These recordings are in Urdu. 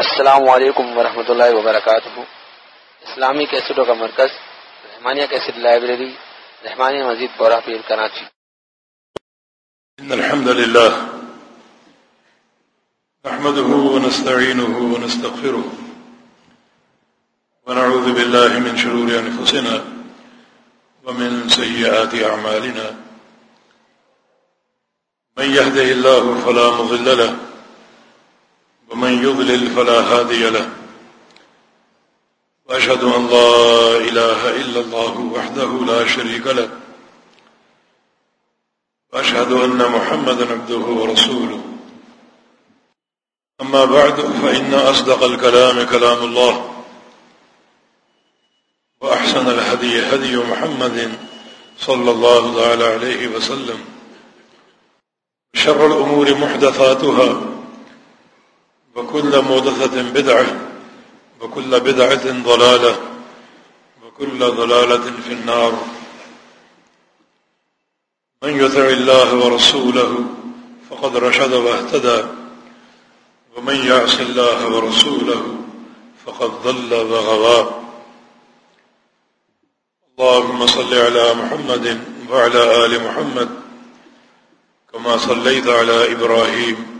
السلام علیکم ورحمۃ اللہ وبرکاتہ۔ اسلامی کیسٹوں کا مرکز، رحمانیہ کیسٹ لائبریری، رحمانیہ مزید بورا پیر کراچی۔ إن الحمد لله نحمده ونستعينه ونستغفره ونعوذ بالله من شرور أنفسنا ومن سيئات أعمالنا من يهده الله فلا مضل له ومن يضلل فلا هادي له. وأشهد أن لا إله إلا الله وحده لا شريك له. وأشهد أن محمد عبده ورسوله. أما بعد، فإن أصدق الكلام كلام الله. وأحسن الهدي هدي محمد صلى الله تعالى عليه وسلم. شر الأمور محدثاتها. وكل مودثة بدعة، وكل بدعة ضلالة، وكل ضلالة في النار. من يطع الله ورسوله فقد رشد واهتدى، ومن يعص الله ورسوله فقد ضل وغوى. اللهم صل على محمد وعلى آل محمد كما صليت على إبراهيم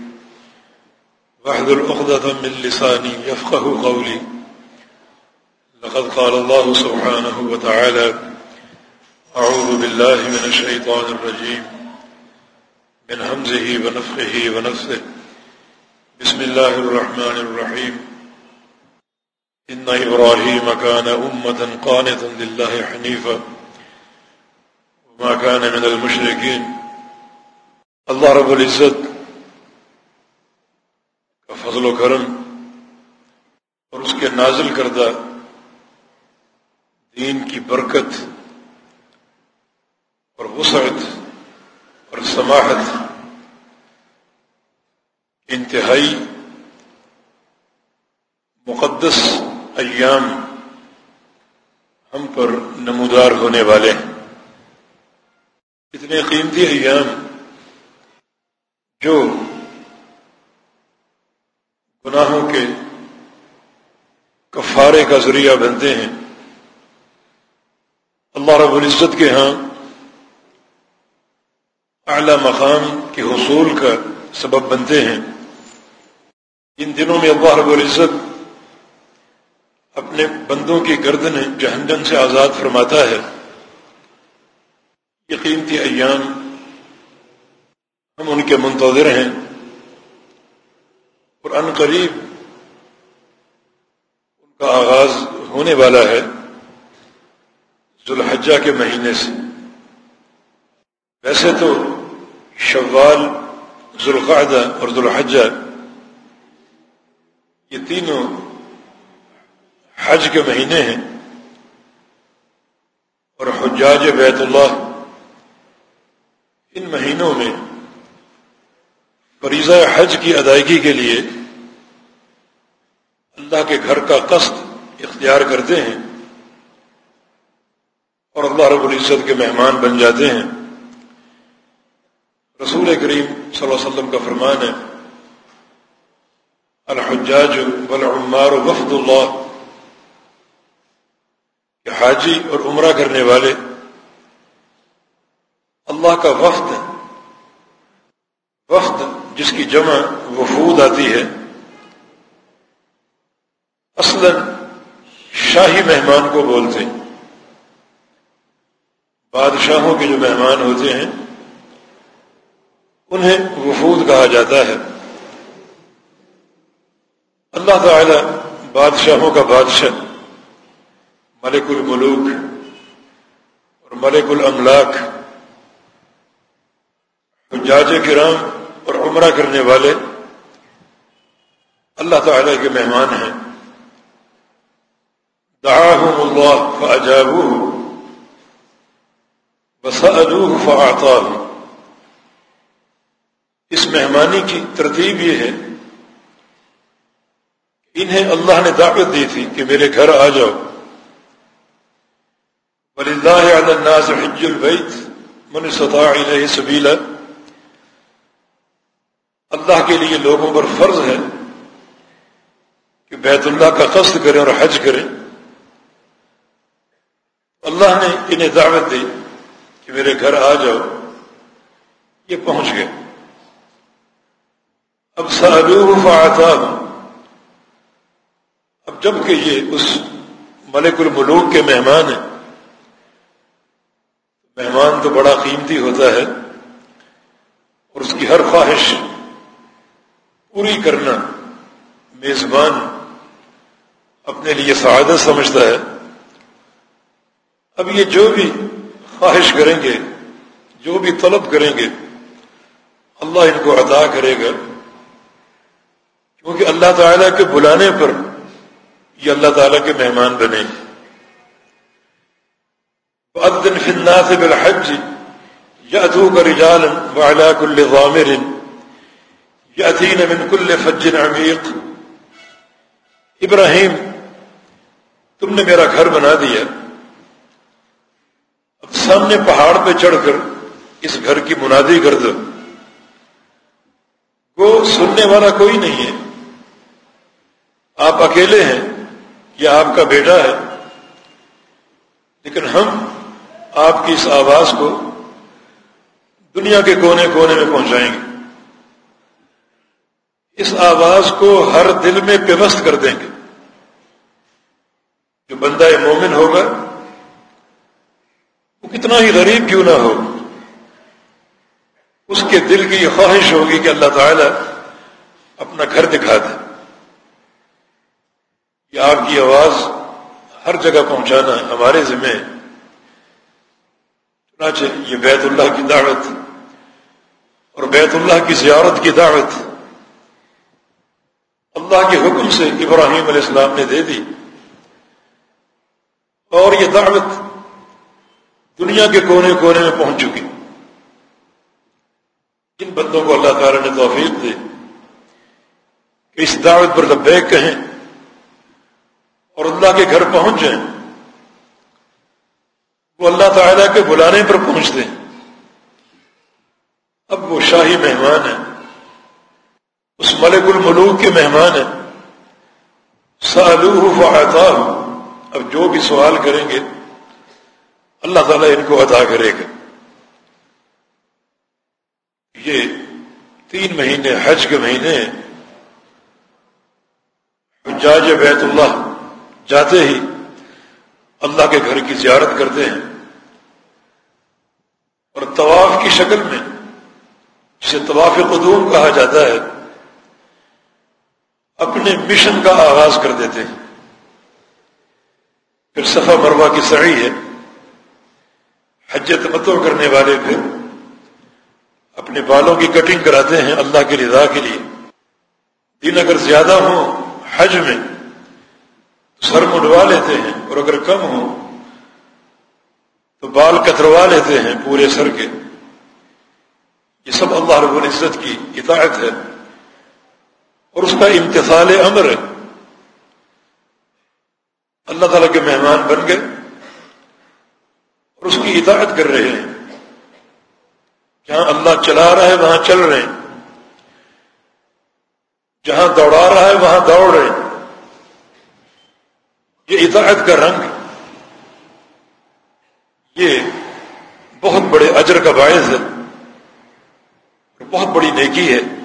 واحذر أخذة من لساني يفقه قولي. لقد قال الله سبحانه وتعالى أعوذ بالله من الشيطان الرجيم. من همزه ونفخه ونفسه بسم الله الرحمن الرحيم. إن إبراهيم كان أمة قانتا لله حنيفا. وما كان من المشركين. الله رب العزت فضل و کرم اور اس کے نازل کردہ دین کی برکت اور وسعت اور سماحت انتہائی مقدس ایام ہم پر نمودار ہونے والے ہیں۔ اتنے قیمتی ایام جو گناہوں کے کفارے کا ذریعہ بنتے ہیں۔ اللہ رب العزت کے ہاں اعلی مقام کے حصول کا سبب بنتے ہیں۔ ان دنوں میں اللہ رب العزت اپنے بندوں کی گردن جہنم سے آزاد فرماتا ہے۔ یہ قیمتی ایام ہم ان کے منتظر ہیں۔ اور ان قریب ان کا آغاز ہونے والا ہے ذوالحجہ کے مہینے سے۔ ویسے تو شوال، ذوالقعدہ اور ذوالحجہ یہ تینوں حج کے مہینے ہیں اور حجاج بیت اللہ ان مہینوں میں فریضہ حج کی ادائیگی کے لیے اللہ کے گھر کا قصد اختیار کرتے ہیں اور اللہ رب العزت کے مہمان بن جاتے ہیں۔ رسول کریم صلی اللہ علیہ وسلم کا فرمان ہے، الحجاج والعمار وفد اللہ، کہ حاجی اور عمرہ کرنے والے اللہ کا وفد وفد جس کی جمع وفود آتی ہے، اصلا شاہی مہمان کو بولتے ہیں۔ بادشاہوں کے جو مہمان ہوتے ہیں، انہیں وفود کہا جاتا ہے۔ اللہ تعالی بادشاہوں کا بادشاہ، ملک الملوک اور ملک الاملاک، حجاج کرام اور عمرہ کرنے والے اللہ تعالی کے مہمان ہیں۔ دعاهم اللہ فاجابوه وسألوه فاعطاهم اس مہمانی کی ترتیب یہ ہے انہیں اللہ نے دعوت دی تھی کہ میرے گھر آ جاؤ۔ وللہ علی الناس حج البیت من استطاع الیہ سبیلا اللہ کے لیے لوگوں پر فرض ہے کہ بیت اللہ کا قصد کریں اور حج کریں۔ اللہ نے انہیں دعوت دی کہ میرے گھر آ جاؤ۔ یہ پہنچ گئے۔ اب سالوہ فعطاہم اب جبکہ یہ اس ملک الملوک کے مہمان ہیں، مہمان تو بڑا قیمتی ہوتا ہے اور اس کی ہر خواہش پوری کرنا میزبان اپنے لیے سعادت سمجھتا ہے۔ اب یہ جو بھی خواہش کریں گے، جو بھی طلب کریں گے، اللہ ان کو عطا کرے گا۔ کیونکہ اللہ تعالیٰ کے بلانے پر یہ اللہ تعالیٰ کے مہمان بنے۔ وأذن في الناس بالحج يأتوك رجالا وعلى كل ضامر يأتين من كل فج عميق. ابراہیم تم نے میرا گھر بنا دیا۔ اب سامنے پہاڑ پہ چڑھ کر اس گھر کی منادی کر دو۔ وہ سننے والا کوئی نہیں ہے۔ آپ اکیلے ہیں یا آپ کا بیٹا ہے۔ لیکن ہم آپ کی اس آواز کو دنیا کے کونے کونے میں پہنچائیں گے۔ اس آواز کو ہر دل میں پیوست کر دیں گے۔ جو بندہ مومن ہوگا، وہ کتنا ہی غریب کیوں نہ ہو۔ اس کے دل کی یہ خواہش ہوگی کہ اللہ تعالی اپنا گھر دکھا دے۔ یہ آپ کی آواز ہر جگہ پہنچانا ہمارے ذمہ چنانچہ یہ بیت اللہ کی دعوت اور بیت اللہ کی زیارت کی دعوت اللہ کے حکم سے ابراہیم علیہ السلام نے دے دی۔ اور یہ دعوت دنیا کے کونے کونے میں پہنچ چکی۔ جن بندوں کو اللہ تعالی نے توفیق دی کہ اس دعوت پر لبیک کہیں اور اللہ کے گھر پہنچ جائیں، وہ اللہ تعالیٰ کے بلانے پر پہنچتے ہیں۔ اب وہ شاہی مہمان ہے اس ملک الملوک کے مہمان ہیں۔ سالوہ فعطا اب جو بھی سوال کریں گے، اللہ تعالیٰ ان کو ادا کرے گا۔ یہ تین مہینے، حج کے مہینے حجاج بیت اللہ جاتے ہی اللہ کے گھر کی زیارت کرتے ہیں۔ اور طواف کی شکل میں، جسے طواف قدوم کہا جاتا ہے اپنے مشن کا آغاز کر دیتے ہیں۔ پھر صفا مروا کی سڑی ہے۔ حج تمتو کرنے والے پھر اپنے بالوں کی کٹنگ کراتے ہیں اللہ کی رضا کے لیے۔ دن اگر زیادہ ہوں حج میں سر مڈوا لیتے ہیں اور اگر کم ہوں تو بال کتروا لیتے ہیں پورے سر کے۔ یہ سب اللہ رب العزت کی اطاعت ہے۔ اور اس کا امتحال امر ہے۔ اللہ تعالیٰ کے مہمان بن گئے اور اس کی اطاعت کر رہے ہیں۔ جہاں اللہ چلا رہا ہے وہاں چل رہے ہیں۔ جہاں دوڑا رہا ہے وہاں دوڑ رہے ہیں۔ یہ اطاعت کا رنگ یہ بہت بڑے اجر کا باعث ہے بہت بڑی نیکی ہے۔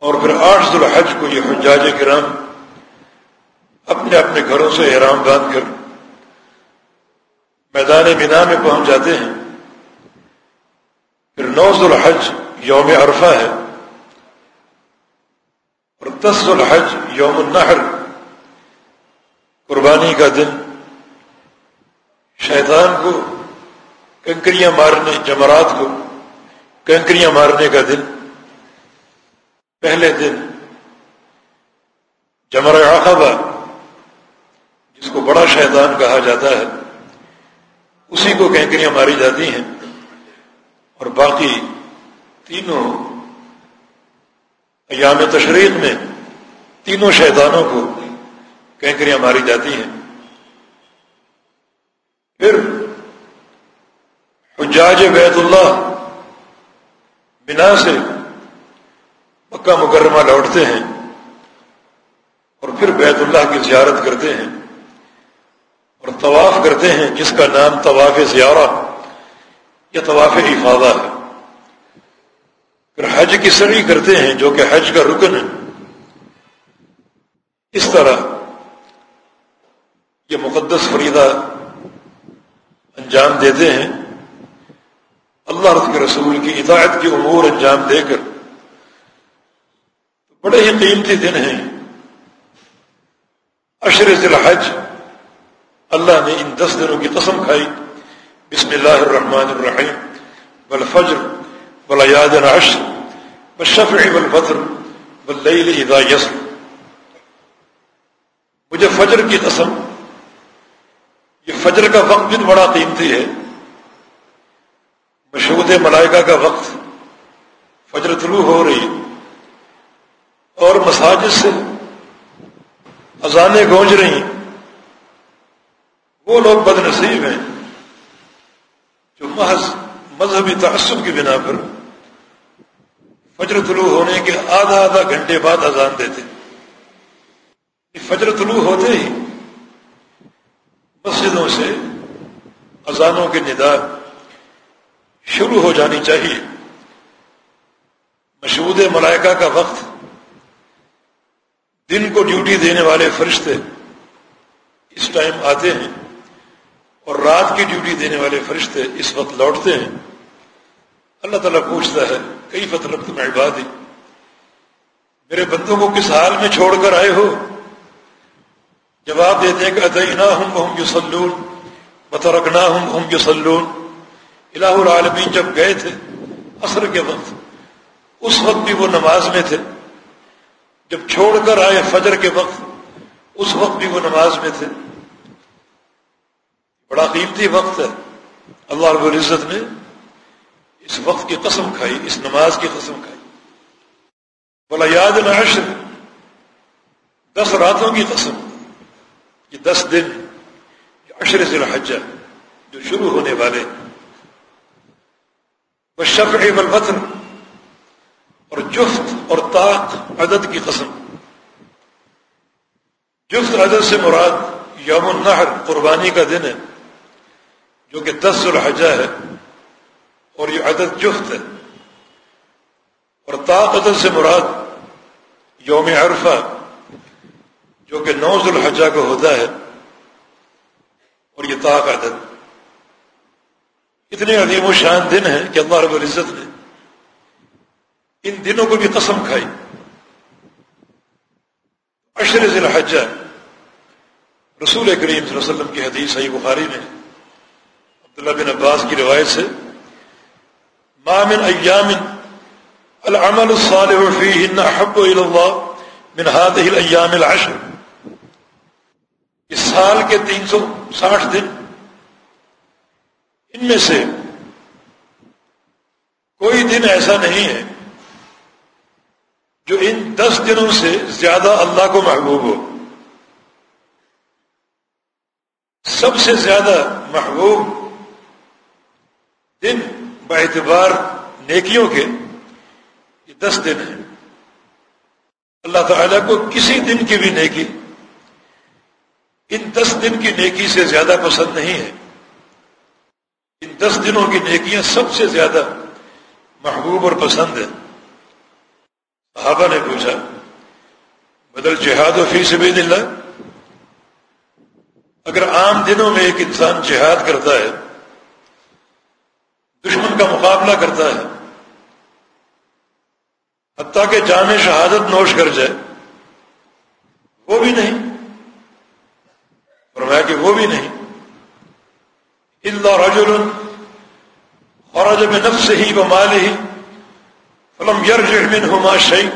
اور پھر آٹھ ذوالحج کو یہ حجاج کرام اپنے اپنے گھروں سے احرام باندھ کر میدان مینا میں پہنچ جاتے ہیں۔ پھر نو ذوالحج یوم عرفہ ہے اور دس ذوالحج یوم النحر قربانی کا دن۔ شیطان کو، کنکریاں مارنے، جمرات کو کنکریاں مارنے کا دن۔ پہلے دن جمر عقبہ، جس کو بڑا شیطان کہا جاتا ہے، اسی کو کینکریاں ماری جاتی ہیں اور باقی تینوں ایام تشریق میں تینوں شیطانوں کو کینکریاں ماری جاتی ہیں۔ پھر حجاج بیت اللہ بنا سے مکہ مکرمہ لوٹتے ہیں اور پھر بیت اللہ کی زیارت کرتے ہیں اور طواف کرتے ہیں، جس کا نام طواف زیارہ یا طواف افادہ ہے۔ پھر حج کی سڑی کرتے ہیں، جو کہ حج کا رکن ہے۔ اس طرح یہ مقدس فریدہ انجام دیتے ہیں۔ اللہ رض کے رسول کی اطاعت کی امور انجام دے کر بڑے ہی قیمتی دن ہیں۔ اشر ذی الحج، اللہ نے ان دس دنوں کی قسم کھائی۔ بسم اللہ الرحمن الرحیم۔ والفجر ولیاد العشر، والشفع والفطر واللیل اذا یسر۔ مجھے فجر کی قسم، یہ فجر کا وقت بھی بڑا قیمتی ہے۔ مشہود ملائکہ کا وقت فجر طلوع ہو رہی اور مساجد سے اذانیں گونج رہی وہ لوگ بد نصیب ہیں جو محض مذہبی تعصب کی بنا پر فجر طلوع ہونے کے آدھا آدھا گھنٹے بعد اذان دیتے فجر طلوع ہوتے ہی مسجدوں سے اذانوں کے ندا شروع ہو جانی چاہیے۔ مشہود ملائکہ کا وقت دن کو ڈیوٹی دینے والے فرشتے اس ٹائم آتے ہیں اور رات کی ڈیوٹی دینے والے فرشتے اس وقت لوٹتے ہیں۔ اللہ تعالیٰ پوچھتا ہے کئی فترت میں عبادی؟ میرے بندوں کو کس حال میں چھوڑ کر آئے ہو؟ جواب دیتے ہیں کہ ادینا ہوں ہم یو سلون بطرکنا ہوں ہم یو سلون الہ العالمین جب گئے تھے، عصر کے وقت، اس وقت بھی وہ نماز میں تھے۔ جب چھوڑ کر آئے فجر کے وقت، اس وقت بھی وہ نماز میں تھے۔ بڑا قیمتی وقت ہے۔ اللہ رب العزت نے اس وقت کی قسم کھائی، اس نماز کی قسم کھائی۔ بولا یاد نشر دس راتوں کی قسم۔ یہ دس دن عشر ذی الحجہ، جو شروع ہونے والے۔ شفع والوطن اور جفت اور طاق عدد کی قسم۔ جفت عدد سے مراد یوم النحر، قربانی کا دن ہے، جو کہ دس الحجہ ہے، اور یہ عدد جفت ہے۔ اور طاق عدد سے مراد یوم عرفہ، جو کہ نوز الحجہ کا ہوتا ہے، اور یہ طاق عدد۔ اتنے عظیم و شان دن ہیں کہ اللہ رب العزت نے ان دنوں کو بھی قسم کھائی۔ اشر ذی الحجہ رسول کریم صلی اللہ علیہ وسلم کی حدیث صحیح بخاری میں عبداللہ بن عباس کی روایت سے مامن ایام العمل الصالح فیہن احب الى اللہ من هذه الايام العشر. اس سال کے تین سو ساٹھ دن، ان میں سے کوئی دن ایسا نہیں ہے جو ان دس دنوں سے زیادہ اللہ کو محبوب ہو۔ سب سے زیادہ محبوب دن اعتبار نیکیوں کے یہ دس دن ہیں۔ اللہ تعالیٰ کو کسی دن کی بھی نیکی، ان دس دن کی نیکی سے زیادہ پسند نہیں ہے۔ ان دس دنوں کی نیکیاں سب سے زیادہ محبوب اور پسند ہے صحابہ نے پوچھا بدل جہاد و فی سبیل اللہ اگر عام دنوں میں ایک انسان جہاد کرتا ہے، دشمن کا مقابلہ کرتا ہے، حتیٰ کہ جامع شہادت نوش کر جائے، وہ بھی نہیں۔ فرمایا کہ وہ بھی نہیں۔ اللہ رجل خرج میں نفس ہی و مال ہی فلم یرج من ہوما شعی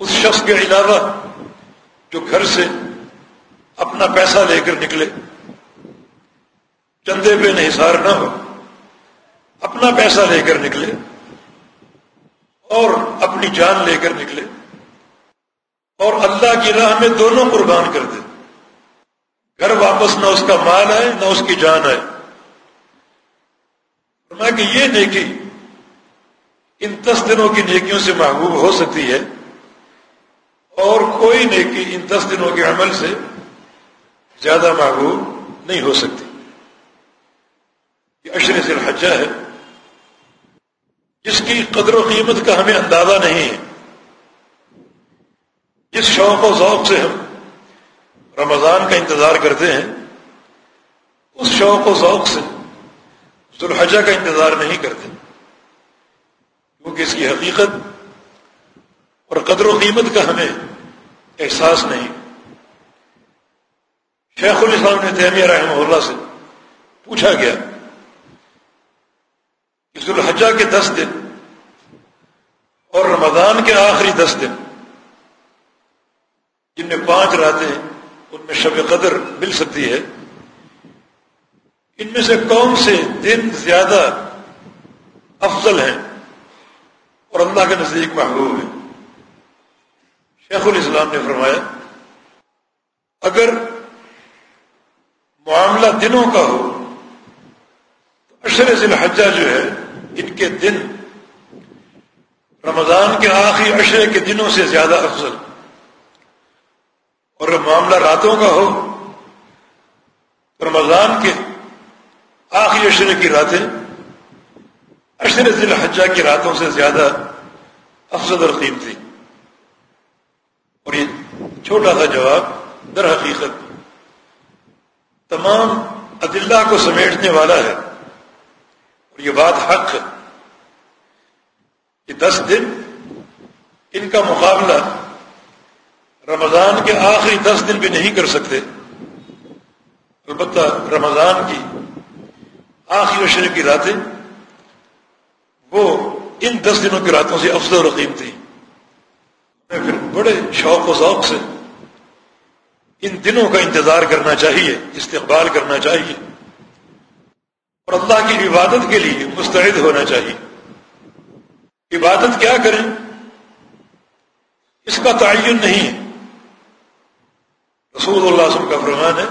اس شخص کے علاوہ جو گھر سے اپنا پیسہ لے کر نکلے، چندے پہ انحصار نہ ہو، اپنا پیسہ لے کر نکلے اور اپنی جان لے کر نکلے، اور اللہ کی راہ میں دونوں قربان کر دے۔ گھر واپس نہ اس کا مال آئے، نہ اس کی جان آئے۔ میں کہ یہ نیکی ان دس دنوں کی نیکیوں سے محبوب ہو سکتی ہے اور کوئی نیکی ان دس دنوں کے عمل سے زیادہ محبوب نہیں ہو سکتی۔ یہ اشر سے الحجہ ہے۔ جس کی قدر و قیمت کا ہمیں اندازہ نہیں ہے۔ جس شوق و ذوق سے ہم رمضان کا انتظار کرتے ہیں۔ اس شوق و ذوق سے ذوالحجہ کا انتظار نہیں کرتے۔ کیونکہ اس کی حقیقت اور قدر و قیمت کا ہمیں احساس نہیں۔ شیخ الاسلام نے تیمیہ رحمہ اللہ سے پوچھا گیا کہ ذوالحجہ کے دس دن اور رمضان کے آخری دس دن جن میں پانچ راتیں ان میں شب قدر مل سکتی ہے، ان میں سے کون سے دن زیادہ افضل ہیں؟ اور اللہ کے نزدیک محبوب ہیں شیخ الاسلام نے فرمایا، اگر معاملہ دنوں کا ہو، تو اشر ذی الحجہ جو ہے، ان کے دن، رمضان کے آخری اشرے کے دنوں سے زیادہ افضل۔ اور معاملہ راتوں کا ہو رمضان کے آخری اشرے کی راتیں اشر ذی الحجہ کی راتوں سے زیادہ افضل اور قیمتی اور یہ چھوٹا سا جواب در حقیقت تمام عدلہ کو سمیٹنے والا ہے۔ اور یہ بات حق ہے کہ دس دن ان کا مقابلہ رمضان کے آخری دس دن بھی نہیں کر سکتے۔ البتہ رمضان کی آخری اشر کی راتیں وہ ان دس دنوں کی راتوں سے افضل رقیم تھی۔ میں پھر بڑے شوق و ذوق سے ان دنوں کا انتظار کرنا چاہیے، استقبال کرنا چاہیے۔ اور اللہ کی عبادت کے لیے مستعد ہونا چاہیے۔ عبادت کیا کریں؟ اس کا تعین نہیں۔ ہے رسول اللہ وسلم کا فرمان ہے،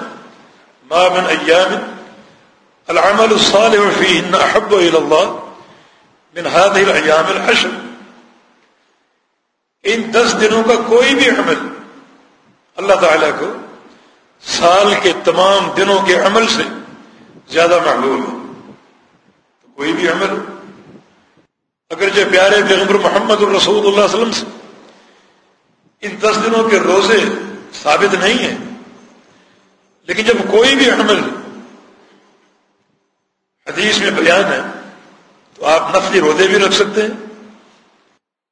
ما من ایام العمل الصالح فيهن احب الى الله من هذه الايام العشر ان دس دنوں کا کوئی بھی عمل، اللہ تعالی کو سال کے تمام دنوں کے عمل سے زیادہ محبوب ہے۔ تو کوئی بھی عمل اگر جو پیارے پیغمبر محمد الرسول اللہ علیہ وسلم سے، ان دس دنوں کے روزے ثابت نہیں ہیں۔ لیکن جب کوئی بھی عمل، حدیث میں بیان ہے تو آپ نفلی روزے بھی رکھ سکتے ہیں،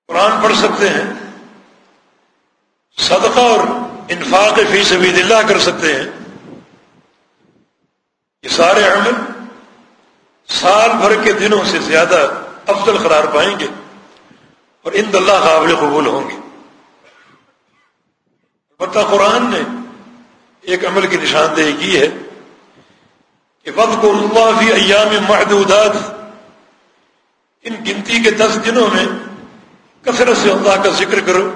قرآن پڑھ سکتے ہیں، صدقہ اور انفاق فی سبیل اللہ کر سکتے ہیں۔ یہ سارے عمل سال بھر کے دنوں سے زیادہ افضل قرار پائیں گے اور ان اللہ قابل قبول ہوں گے۔ بتا قرآن نے ایک عمل کی نشاندہی کی ہے کہ وقت کو اللہ فی ایام محدودات ان گنتی کے دس دنوں میں کثرت سے اللہ کا ذکر کرو۔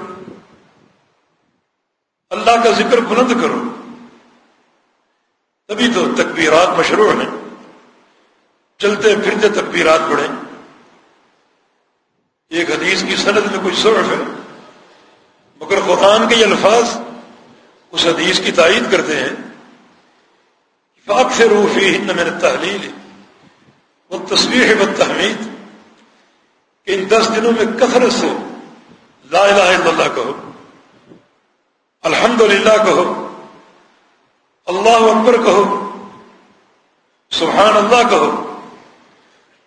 اللہ کا ذکر بلند کرو۔ تبھی تو تکبیرات مشروع ہیں۔ چلتے پھرتے تکبیرات پڑھیں ایک حدیث کی سند میں کچھ صرف ہے۔ مگر قرآن کے یہ الفاظ اس حدیث کی تائید کرتے ہیں فاق سے روفی ہند میں نے تحلیل وہ تصویر ہے بد تحمید کہ ان دس دنوں میں کثرت سے لا الہ الا اللہ کہو الحمد للہ کہو، اللہ اکبر کہو، سبحان اللہ کہو۔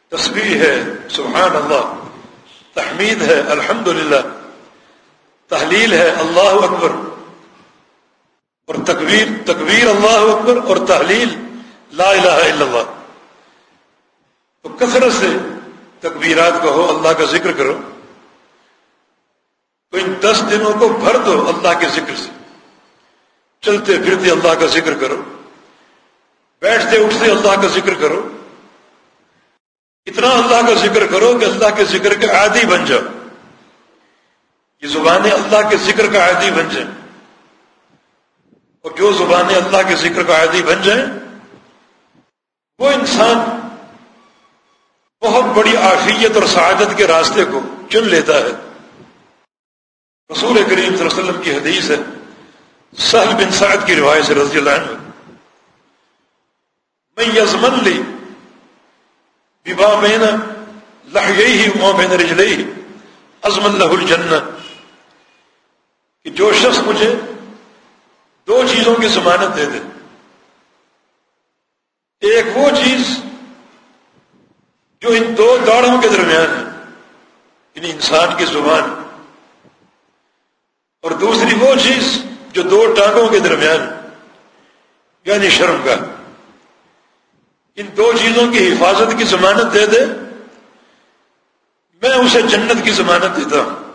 تصویر ہے، سبحان اللہ۔ تحمید ہے الحمد للہ تحلیل ہے، اللہ اکبر۔ اور تکبیر تکبیر اللہ اکبر اور تحلیل لا الہ الا اللہ۔ تو کثرت سے تکبیرات کہو اللہ کا ذکر کرو۔ تو ان دس دنوں کو بھر دو اللہ کے ذکر سے۔ چلتے پھرتے اللہ کا ذکر کرو۔ بیٹھتے اٹھتے اللہ کا ذکر کرو۔ اتنا اللہ کا ذکر کرو کہ اللہ کے ذکر کے عادی بن جاؤ۔ یہ زبانیں اللہ کے ذکر کا عادی بن جائیں۔ اور جو زبانیں اللہ کے ذکر کا عادی بن جائیں، وہ انسان بہت بڑی آفیت اور سعادت کے راستے کو چن لیتا ہے۔ رسول کریم صلی اللہ علیہ وسلم کی حدیث ہے، سہل بن سعد کی روایت سے رضی اللہ عنہ۔ میں یزمن لی ببا بین لحیئی وما بین رجلئی ازم اللہ الجنہ۔ کہ جو شخص مجھے دو چیزوں کی ضمانت دے دے۔ ایک وہ چیز جو ان دو داڑوں کے درمیان ہے یعنی انسان کی زبان۔ اور دوسری وہ چیز جو دو ٹانگوں کے درمیان یعنی شرم کا۔ ان دو چیزوں کی حفاظت کی ضمانت دے دے، میں اسے جنت کی ضمانت دیتا ہوں۔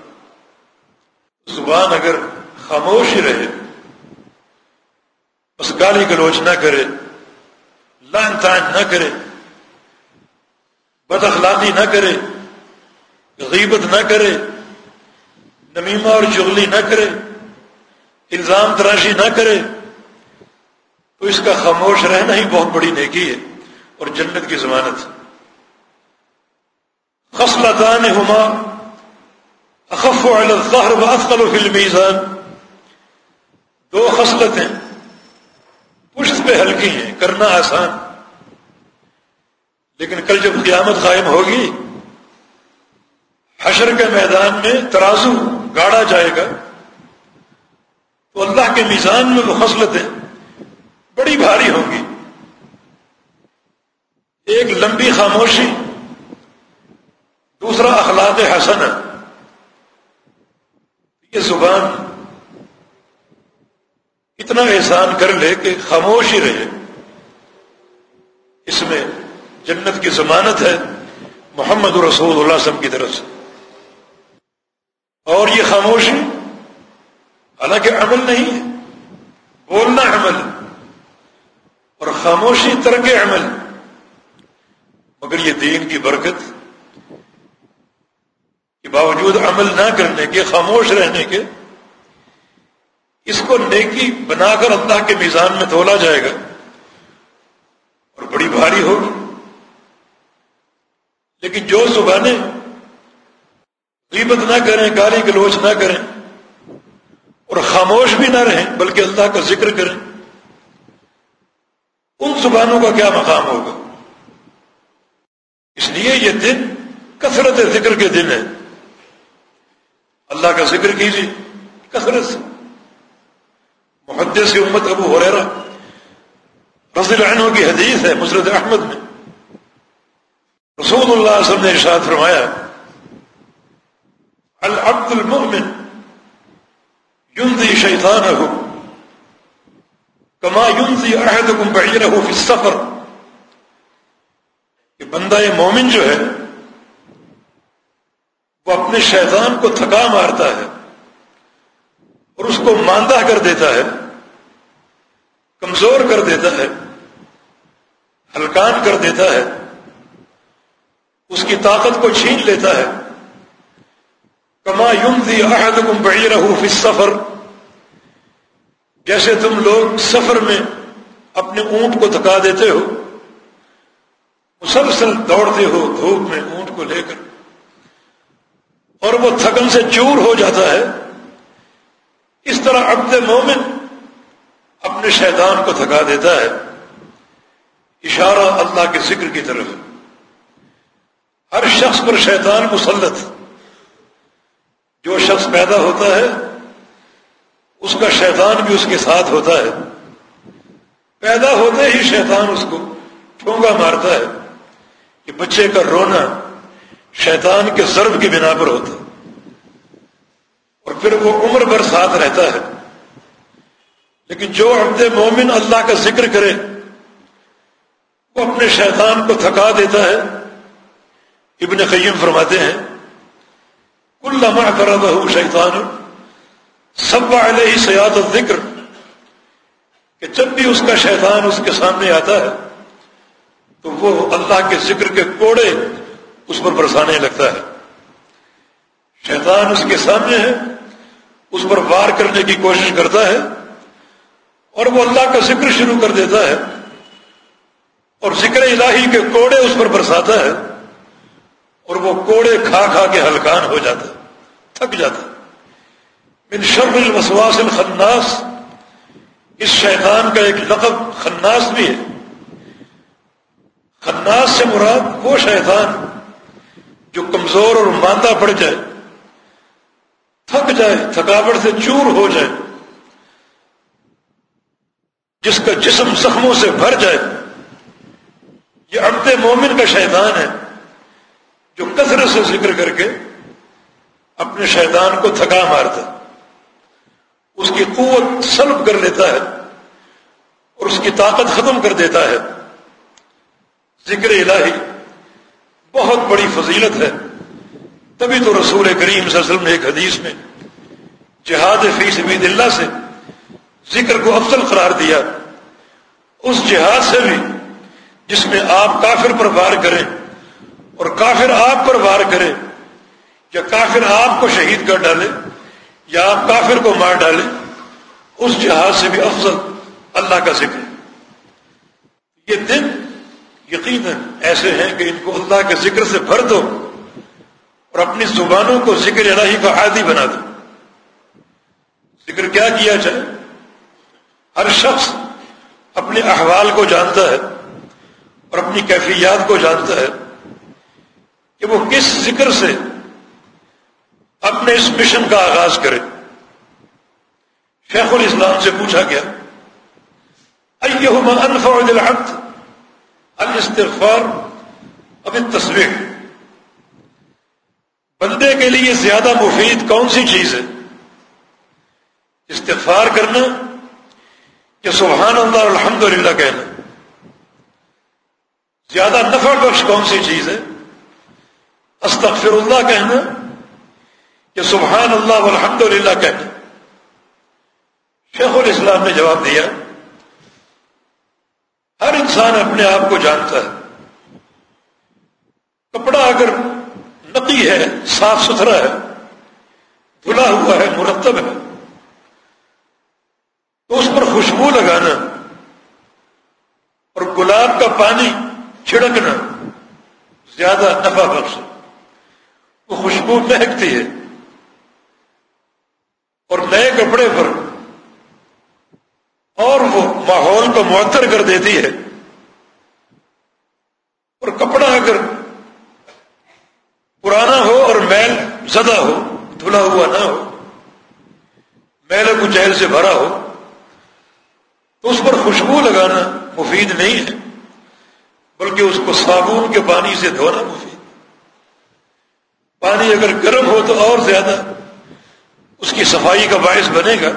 زبان اگر خاموش ہی رہے، بس گالی گلوچ نہ کرے لان تان نہ کرے بد اخلاقی نہ کرے، غیبت نہ کرے، نمیمہ اور چغلی نہ کرے، الزام تراشی نہ کرے، تو اس کا خاموش رہنا ہی بہت بڑی نیکی ہے اور جنت کی ضمانت۔ خصلتان ہما اخف علی الظہر و اثقل فی المیزان۔ دو خصلتیں پشت پہ ہلکی ہیں، کرنا آسان۔ لیکن کل جب قیامت قائم ہوگی، حشر کے میدان میں ترازو گاڑا جائے گا، تو اللہ کے میزان میں وہ خصلتیں بڑی بھاری ہوں گی۔ ایک لمبی خاموشی، دوسرا اخلاق حسن ہے یہ زبان اتنا احسان کر لے کہ خاموش ہی رہے۔ اس میں جنت کی ضمانت ہے محمد رسول اللہ وسلم کی طرف سے۔ اور یہ خاموشی، حالانکہ عمل نہیں ہے، بولنا عمل اور خاموشی ترک عمل۔ مگر یہ دین کی برکت کے باوجود عمل نہ کرنے کے، خاموش رہنے کے، اس کو نیکی بنا کر اللہ کے میزان میں تولا جائے گا اور بڑی بھاری ہوگی۔ لیکن جو زبانیں غیبت نہ کریں، گالی گلوچ نہ کریں اور خاموش بھی نہ رہیں، بلکہ اللہ کا ذکر کریں، ان زبانوں کا کیا مقام ہوگا؟ اس لیے یہ دن کثرت ذکر کے دن ہے اللہ کا ذکر کیجیے کثرت سے۔ محدث امت ابو ہو رہا رضی اللہ کی حدیث ہے مسرت احمد میں۔ رسول اللہ صلی اللہ علیہ وسلم نے ارشاد فرمایا، العبد المؤمن ينذي شيطانه كما ينذي احدكم بعيره في السفر. کہ بندہ مومن جو ہے، وہ اپنے شیطان کو تھکا مارتا ہے اور اس کو ماندہ کر دیتا ہے، کمزور کر دیتا ہے، ہلکان کر دیتا ہے۔ اس کی طاقت کو چھین لیتا ہے۔ کما یم دی عہد بڑی فی سفر جیسے تم لوگ سفر میں اپنے اونٹ کو تھکا دیتے ہو، مسلسل دوڑتے ہو دھوپ میں اونٹ کو لے کر، اور وہ تھکن سے چور ہو جاتا ہے۔ اس طرح عبد مومن اپنے شیطان کو تھکا دیتا ہے۔ اشارہ اللہ کے ذکر کی طرف۔ ہر شخص پر شیطان مسلط۔ جو شخص پیدا ہوتا ہے، اس کا شیطان بھی اس کے ساتھ ہوتا ہے۔ پیدا ہوتے ہی شیطان اس کو ٹھونگا مارتا ہے کہ بچے کا رونا شیطان کے ضرب کی بنا پر ہوتا اور پھر وہ عمر بھر ساتھ رہتا ہے۔ لیکن جو عبد مومن اللہ کا ذکر کرے، وہ اپنے شیطان کو تھکا دیتا ہے۔ ابن قیم فرماتے ہیں، کل لمحہ کرا بہو شیطان سب علیہ سیاد ذکر کہ جب بھی اس کا شیطان اس کے سامنے آتا ہے، تو وہ اللہ کے ذکر کے کوڑے اس پر برسانے لگتا ہے۔ شیطان اس کے سامنے ہے، اس پر وار کرنے کی کوشش کرتا ہے، اور وہ اللہ کا ذکر شروع کر دیتا ہے، اور ذکر الہی کے کوڑے اس پر برساتا ہے۔ اور وہ کوڑے کھا کھا کے ہلکان ہو جاتا تھک جاتا من شر الوسواس الخناس، اس شیطان کا ایک لقب خناس بھی ہے۔ خناس سے مراد وہ شیطان جو کمزور اور ماندہ پڑ جائے، تھک جائے، تھکاوٹ سے چور ہو جائے، جس کا جسم زخموں سے بھر جائے۔ یہ عبد مومن کا شیطان ہے۔ جو کثرت سے ذکر کر کے اپنے شیطان کو تھکا مارتا اس کی قوت سلب کر لیتا ہے اور اس کی طاقت ختم کر دیتا ہے۔ ذکر الہی بہت بڑی فضیلت ہے۔ تبھی تو رسول کریم صلی اللہ علیہ وسلم نے ایک حدیث میں جہاد فی سبید اللہ سے ذکر کو افضل قرار دیا۔ اس جہاد سے بھی جس میں آپ کافر پر وار کریں اور کافر آپ پر وار کریں یا کافر آپ کو شہید کر ڈالے، یا آپ کافر کو مار ڈالے، اس جہاد سے بھی افضل اللہ کا ذکر یہ دن یقیناً ایسے ہیں کہ ان کو اللہ کے ذکر سے بھر دو اور اپنی زبانوں کو ذکر الہی کا عادی بنا دو۔ ذکر کیا کیا جائے؟ ہر شخص اپنے احوال کو جانتا ہے اور اپنی کیفیات کو جانتا ہے۔ کہ وہ کس ذکر سے اپنے اس مشن کا آغاز کرے۔ شیخ الاسلام سے پوچھا گیا، ایہما انفع للعبد الاستغفار اب تصویر بندے کے لیے زیادہ مفید کون سی چیز ہے؟ استغفار کرنا کہ سبحان اللہ الحمد للہ کہنا۔ زیادہ نفع بخش کون سی چیز ہے؟ استغفر اللہ کہنا کہ سبحان اللہ الحمد للہ کہنا شیخ الاسلام نے جواب دیا، ہر انسان اپنے آپ کو جانتا ہے۔ کپڑا اگر نقی ہے، صاف ستھرا ہے، دھلا ہوا ہے، مرتب ہے، تو اس پر خوشبو لگانا اور گلاب کا پانی چھڑکنا زیادہ نفع بخش۔ وہ خوشبو مہکتی ہے۔ اور نئے کپڑے پر اور وہ ماحول کو معطر کر دیتی ہے۔ اور کپڑا اگر پرانا ہو اور میل زدہ ہو، دھلا ہوا نہ ہو، میل کچیل سے بھرا ہو، تو اس پر خوشبو لگانا مفید نہیں ہے، بلکہ اس کو صابن کے پانی سے دھونا مفید پانی اگر گرم ہو تو اور زیادہ اس کی صفائی کا باعث بنے گا۔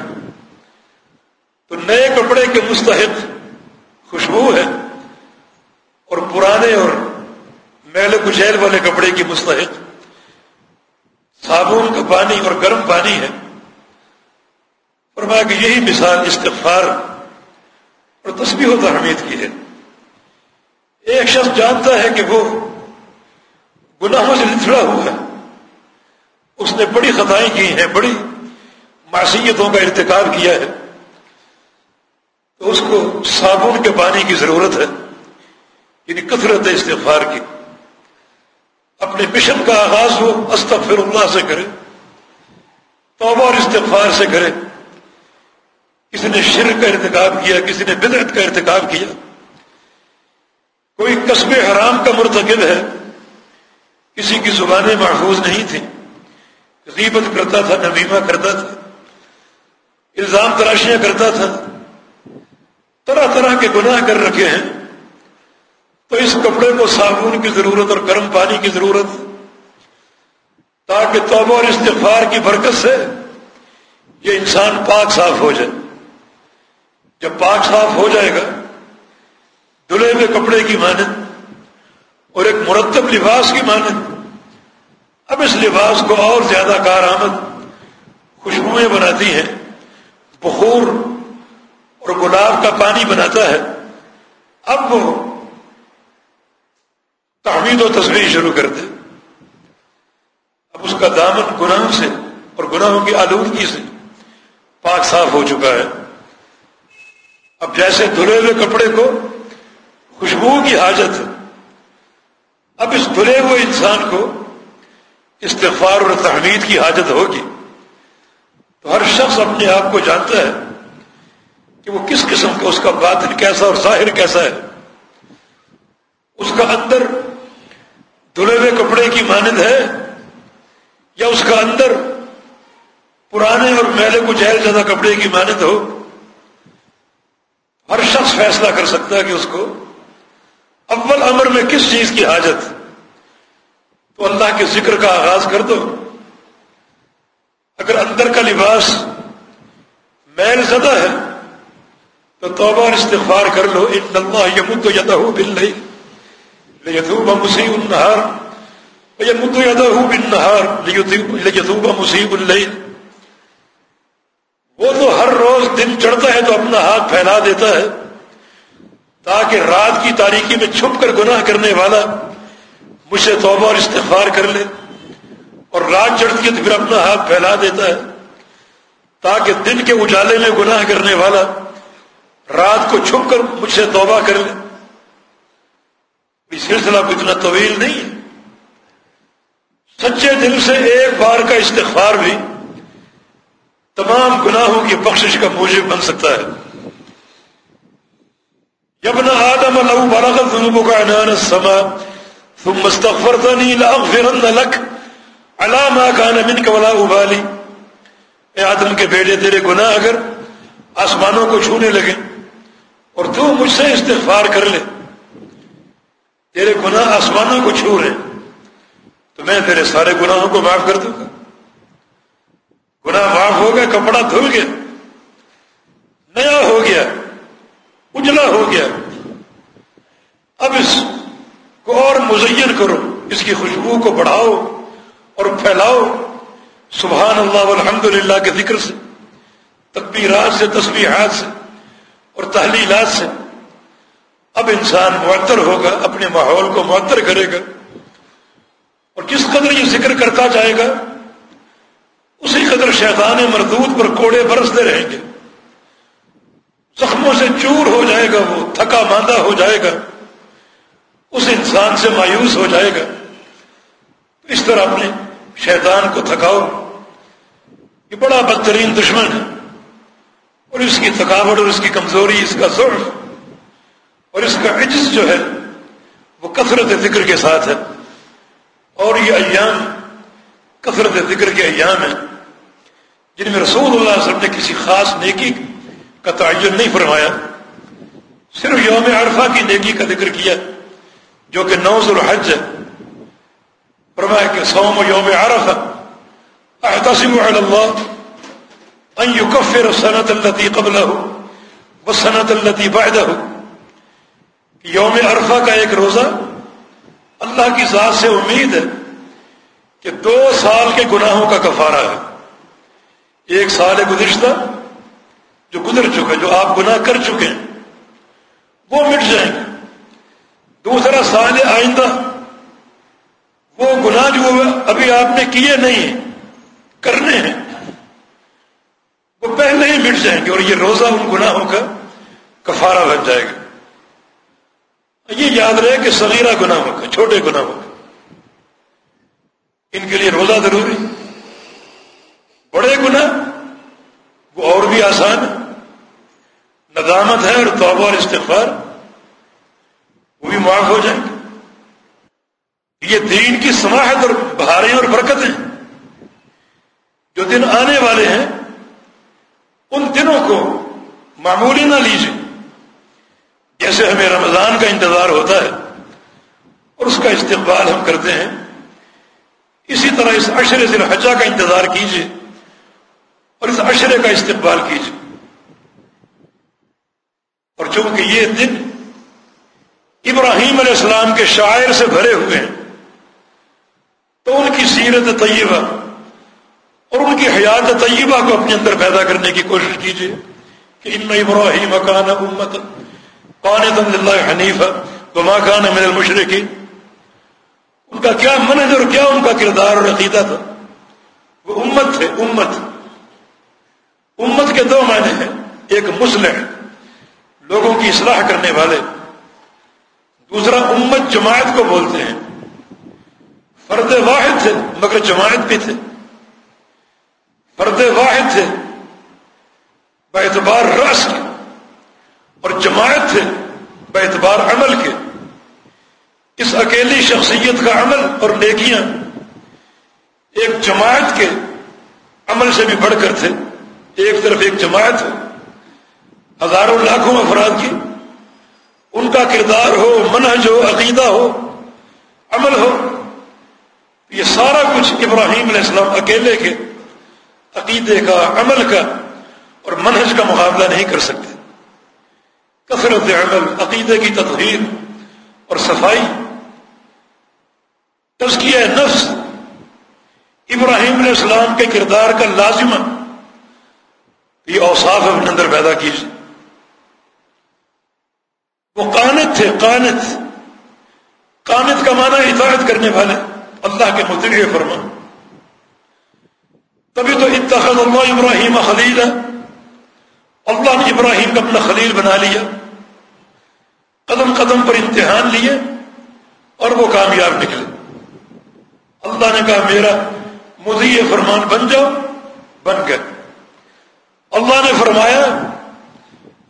تو نئے کپڑے کے مستحق خوشبو ہے اور پرانے اور میل کچیل والے کپڑے کی مستحق۔ صابن کا پانی اور گرم پانی ہے۔ فرمایا کہ یہی مثال استغفار اور تصویر و تحمید کی ہے۔ ایک شخص جانتا ہے کہ وہ گناہوں سے لتڑا ہوا ہے۔ اس نے بڑی خطائیں کی ہیں، بڑی معصیتوں کا ارتکاب کیا ہے۔ تو اس کو صابن کے پانی کی ضرورت ہے یعنی کثرت استغفار کی۔ اپنے مشن کا آغاز ہو استغفر اللہ سے کرے، توبہ اور استغفار سے کرے۔ کسی نے شرک کا ارتکاب کیا، کسی نے بدرت کا ارتکاب کیا۔ کوئی قصب حرام کا مرتکب ہے، کسی کی زبانیں محفوظ نہیں تھیں۔ غیبت کرتا تھا، نمیمہ کرتا تھا، الزام تراشیاں کرتا تھا، طرح طرح کے گناہ کر رکھے ہیں۔ تو اس کپڑے کو صابن کی ضرورت اور گرم پانی کی ضرورت، تاکہ توبہ اور استغفار کی برکت سے یہ انسان پاک صاف ہو جائے۔ جب پاک صاف ہو جائے گا دلے ہوئے کپڑے کی مانند اور ایک مرتب لباس کی مانند اب اس لباس کو اور زیادہ کارآمد خوشبوئیں بناتی ہیں، بخور اور گلاب کا پانی بناتا ہے۔ اب وہ تحمید و تصویر شروع کر دے اب اس کا دامن گناہوں سے اور گناہوں کی آلودگی سے پاک صاف ہو چکا ہے۔ اب جیسے دھلے ہوئے کپڑے کو خوشبو کی حاجت ہے اب اس دھلے ہوئے انسان کو استغفار اور تحمید کی حاجت ہوگی۔ تو ہر شخص اپنے آپ کو جانتا ہے کہ وہ کس قسم کا اس کا باطن کیسا اور ظاہر کیسا ہے۔ اس کا اندر دھلے ہوئے کپڑے کی مانند ہے یا اس کا اندر پرانے اور میلے کو جہل زیادہ کپڑے کی مانند ہو۔ ہر شخص فیصلہ کر سکتا ہے کہ اس کو اول امر میں کس چیز کی حاجت تو اللہ کے ذکر کا آغاز کر دو۔ اگر اندر کا لباس میل زدہ ہے، تو توبہ اور استغفار کر لو۔ ان اللہ یمد یدہ باللیل لیتوب مسیب النہار۔ یمد یدہ بالنہار لیتوب مسیب اللیل۔ وہ تو ہر روز دن چڑھتا ہے تو اپنا ہاتھ پھیلا دیتا ہے، تاکہ رات کی تاریخی میں چھپ کر گناہ کرنے والا مجھ سے توبہ اور استغفار کر لے اور رات چڑھتی ہے تو پھر اپنا ہاتھ پھیلا دیتا ہے تاکہ دن کے اجالے میں گناہ کرنے والا رات کو چھپ کر مجھ سے توبہ کر لے۔ یہ سلسلہ اتنا طویل نہیں ہے۔ سچے دل سے ایک بار کا استغفار بھی تمام گناہوں کی بخشش کا موجب بن سکتا ہے۔ یبن آدم لو بلغ ذنوبك عنان السماء۔ ثم استغفرتني لاغفرن لك على ما كان منك ولا ابالي اے آدم کے بیٹے، تیرے گناہ اگر آسمانوں کو چھونے لگے اور تو مجھ سے استغفار کر لے۔ تیرے گناہ آسمانوں کو چھو رہے۔ تو میں تیرے سارے گناہوں کو معاف کر دوں گا۔ گناہ معاف ہو گیا، کپڑا دھل گیا۔ نیا ہو گیا، اجلا ہو گیا۔ اب اس کو اور مزین کرو، اس کی خوشبو کو بڑھاؤ اور پھیلاؤ۔ سبحان اللہ الحمد للہ کے ذکر سے، تکبیرات سے تصویرات سے اور تحلیلات سے۔ اب انسان معطر ہوگا، اپنے ماحول کو معطر کرے گا۔ اور کس قدر یہ ذکر کرتا جائے گا؟ اسی قدر شیطان مردود پر کوڑے برستے رہیں گے۔ زخموں سے چور ہو جائے گا وہ، تھکا ماندہ ہو جائے گا۔ اس انسان سے مایوس ہو جائے گا۔ اس طرح اپنے شیطان کو تھکاؤ۔ یہ بڑا بدترین دشمن ہے۔ اور اس کی تھکاوٹ اور اس کی کمزوری، اس کا ضرور اور اس کا عجز جو ہے، وہ کثرت ذکر کے ساتھ ہے۔ اور یہ ایام کثرت ذکر کے ایام ہیں جن میں رسول اللہ علیہ وسلم نے کسی خاص نیکی کا تعین نہیں فرمایا۔ صرف یوم عرفہ کی نیکی کا ذکر کیا۔ جو کہ نوز الحج ہے۔ فرمایا کہ سوم یوم عرفہ احتسم علی اللہ ان یکفر سنت التي قبلہ وسنت التي بعدہ۔ یوم عرفہ کا ایک روزہ اللہ کی ذات سے امید ہے کہ دو سال کے گناہوں کا کفارہ ہے۔ ایک سال گزشتہ جو گزر چکے جو آپ گناہ کر چکے ہیں، وہ مٹ جائیں گے۔ دوسرا سال آئندہ وہ گناہ جو ابھی آپ نے کیے نہیں ہیں، کرنے ہیں۔ وہ پہلے ہی مٹ جائیں گے اور یہ روزہ ان گناہوں کا کفارہ بن جائے گا۔ یہ یاد رہے کہ صغیرہ گناہوں کا، چھوٹے گناہوں کا۔ ان کے لیے روزہ ضروری۔ بڑے گناہ، وہ اور بھی آسان۔ ہے ندامت ہے اور توبہ اور استغفار۔ وہ بھی معاف ہو جائیں گے یہ دین کی سماحت اور بہاریں اور برکتیں جو دن آنے والے ہیں، ان دنوں کو معمولی نہ لیجیے جیسے ہمیں رمضان کا انتظار ہوتا ہے، اور اس کا استقبال ہم کرتے ہیں، اسی طرح اس عشر ذی الحجہ کا انتظار کیجیے اور اس عشرے کا استقبال کیجیے اور چونکہ یہ دن ابراہیم علیہ السلام کے شاعر سے بھرے ہوئے ہیں۔ تو ان کی سیرت طیبہ اور ان کی حیات طیبہ کو اپنے اندر پیدا کرنے کی کوشش کیجیے کہ ان ابراہیم کان امت کون اللہ حنیف وما کان من المشرقین ان کا کیا منج اور کیا ان کا کردار اور عقیدہ تھا؟ وہ امت تھے، امت۔ امت کے دو معنی ہیں، ایک مسلم لوگوں کی اصلاح کرنے والے۔ دوسرا امت جماعت کو بولتے ہیں۔ فرد واحد تھے مگر جماعت بھی تھے۔ فرد واحد تھے اعتبار رس کے اور جماعت تھے اعتبار عمل کے۔ اس اکیلی شخصیت کا عمل اور نیکیاں ایک جماعت کے عمل سے بھی بڑھ کر تھے۔ ایک طرف ایک جماعت ہزاروں لاکھوں افراد کی۔ ان کا کردار ہو، منہج ہو، عقیدہ ہو، عمل ہو، یہ سارا کچھ ابراہیم علیہ السلام اکیلے کے عقیدے کا، عمل کا اور منہج کا مقابلہ نہیں کر سکتے۔ کثرت عمل، عقیدے کی تطہیر اور صفائی۔ تزکیہ نفس، ابراہیم علیہ السلام کے کردار کا لازمہ یہ اوصاف اپنے اندر پیدا کیجیے۔ وہ قانت تھے، قانت۔ قانت کا معنی اطاعت کرنے والے۔ اللہ کے متر فرما۔ تبھی تو اتخذ اللہ ابراہیم خلیل اللہ نے ابراہیم کا اپنا خلیل بنا لیا۔ قدم قدم پر امتحان لیے اور وہ کامیاب نکلے۔ اللہ نے کہا، میرا مدی فرمان بن جاؤ، بن گئے۔ اللہ نے فرمایا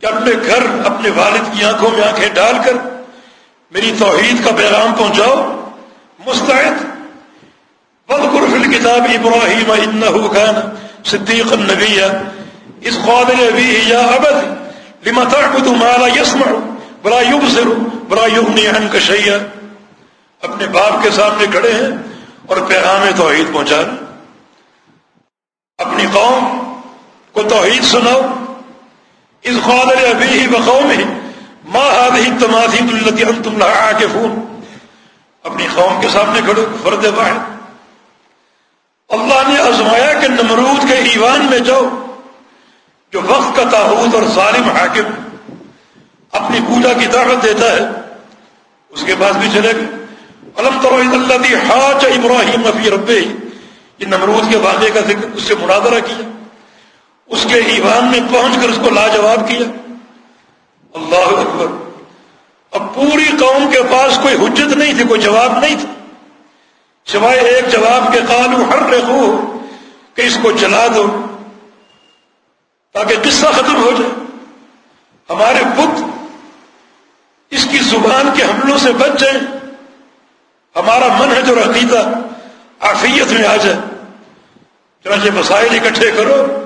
کہ اپنے گھر اپنے والد کی آنکھوں میں آنکھیں ڈال کر میری توحید کا پیغام پہنچاؤ۔ مستعد۔ بد فل کتاب ابراہیم انہو کان صدیق النبی اس قابل ابھی یا ابد، لما تعبد ما لا يسمع بلا يبصر بلا يغني عنك شيئا اپنے باپ کے سامنے کھڑے ہیں اور پیغام توحید پہنچا۔ اپنی قوم کو توحید سناؤ۔ اس قادر ابھی ہی بقوم ہی ماں ہاد ہی تماثی التی تم لہا کے فون اپنی قوم کے سامنے کھڑو، فرد واحد۔ اللہ نے آزمایا کہ نمرود کے ایوان میں جاؤ، جو وقت کا تاحود اور ظالم حاکم اپنی پوجا کی دعوت دیتا ہے، اس کے پاس بھی چلے گئے۔ علم تو اللہ حاج ابراہیم ابھی ربے یہ نمرود کے واقعے کا ذکر اس سے مناظرہ کیا۔ اس کے ایوان میں پہنچ کر اس کو لاجواب کیا۔ اللہ اکبر۔ اب پوری قوم کے پاس کوئی حجت نہیں تھی، کوئی جواب نہیں تھا۔ سوائے ایک جواب کے قالو ہر رہو کہ اس کو جلا دو تاکہ قصہ ختم ہو جائے۔ ہمارے بت اس کی زبان کے حملوں سے بچ جائیں۔ ہمارا من ہے جو عقیدہ آفیت میں آ جائے۔ چنانچہ مسائل اکٹھے کرو۔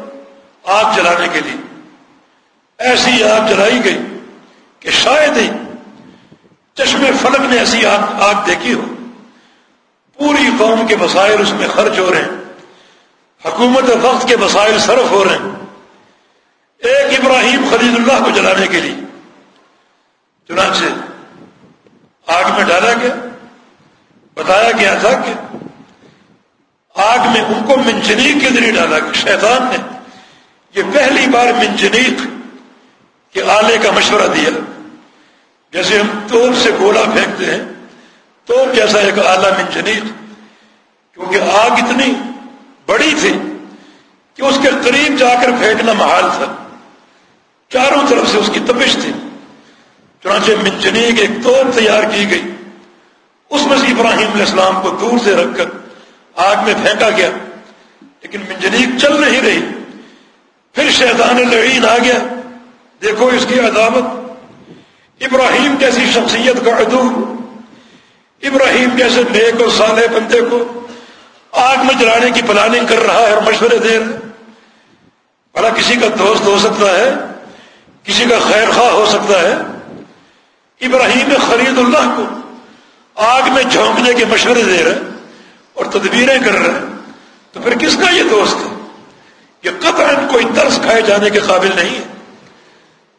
آگ جلانے کے لیے۔ ایسی آگ جلائی گئی کہ شاید ہی چشم فلک نے ایسی آگ آگ دیکھی ہو۔ پوری قوم کے مسائل اس میں خرچ ہو رہے ہیں۔ حکومت وقت کے مسائل صرف ہو رہے ہیں۔ ایک ابراہیم خلید اللہ کو جلانے کے لیے۔ چنانچہ آگ میں ڈالا گیا، بتایا گیا تھا کہ آگ میں ان کو منجنیک کے ذریعے ڈالا گیا، شیطان نے۔ یہ پہلی بار منجنیق کے آلے کا مشورہ دیا۔ جیسے ہم توپ سے گولا پھینکتے ہیں توپ جیسا ایک آلہ منجنیق کیونکہ آگ اتنی بڑی تھی کہ اس کے قریب جا کر پھینکنا محال تھا۔ چاروں طرف سے اس کی تپش تھی۔ چنانچہ منجنیق ایک توپ تیار کی گئی۔ اس میں سے ابراہیم علیہ السلام کو دور سے رکھ کر آگ میں پھینکا گیا، لیکن منجنیق چل نہیں رہی۔ پھر شیطان لعین آ گیا۔ دیکھو اس کی عدابت ابراہیم جیسی شخصیت کا عدو۔ ابراہیم جیسے نیک اور صالح بندے کو آگ میں جلانے کی پلاننگ کر رہا ہے اور مشورے دے رہا بڑا کسی کا دوست ہو سکتا ہے، کسی کا خیر خواہ ہو سکتا ہے۔ ابراہیم خرید اللہ کو آگ میں جھونکنے کے مشورے دے رہے اور تدبیریں کر رہے تو پھر کس کا یہ دوست ہے؟ یہ قطعا کوئی درس کھائے جانے کے قابل نہیں ہے۔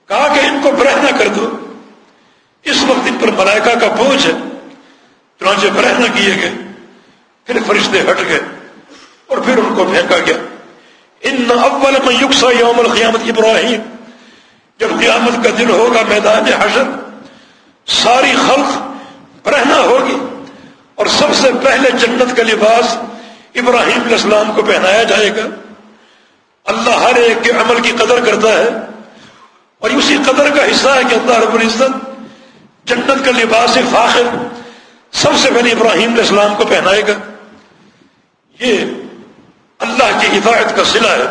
کہا کہ ان کو برہ نہ کر دو۔ اس وقت ان پر ملائکہ کا بوجھ ہے۔ چنانچہ برہ نہ کیے گئے۔ پھر فرشتے ہٹ گئے۔ اور پھر ان کو پھینکا گیا۔ ان اول میں یوکسا یوم القیامت ابراہیم۔ جب قیامت کا دن ہوگا میدان حشر، ساری خلق رہنا ہوگی۔ اور سب سے پہلے جنت کا لباس ابراہیم علیہ السلام کو پہنایا جائے گا۔ اللہ ہر ایک کے عمل کی قدر کرتا ہے اور اسی قدر کا حصہ ہے کہ اللہ رب العزت جنت کا لباس فاخر سب سے پہلے ابراہیم علیہ السلام کو پہنائے گا۔ یہ اللہ کی ہدایت کا سلا ہے۔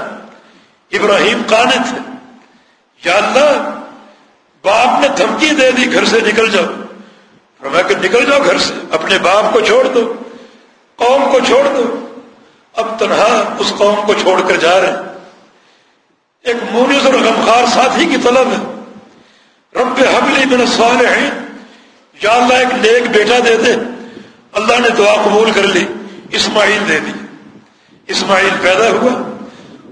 ابراہیم قانت ہے۔ یا اللہ، باپ نے دھمکی دے دی گھر سے نکل جاؤ۔ فرمایا کہ نکل جاؤ گھر سے، اپنے باپ کو چھوڑ دو۔ قوم کو چھوڑ دو۔ اب تنہا اس قوم کو چھوڑ کر جا رہے ہیں۔ ایک مونس اور غمخار ساتھی کی طلب ہے۔ رب حبلی میں سوال ہیں یا اللہ ایک نیک بیٹا دے دے۔ اللہ نے دعا قبول کر لی۔ اسماعیل دے دی۔ اسماعیل پیدا ہوا